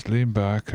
Just lean back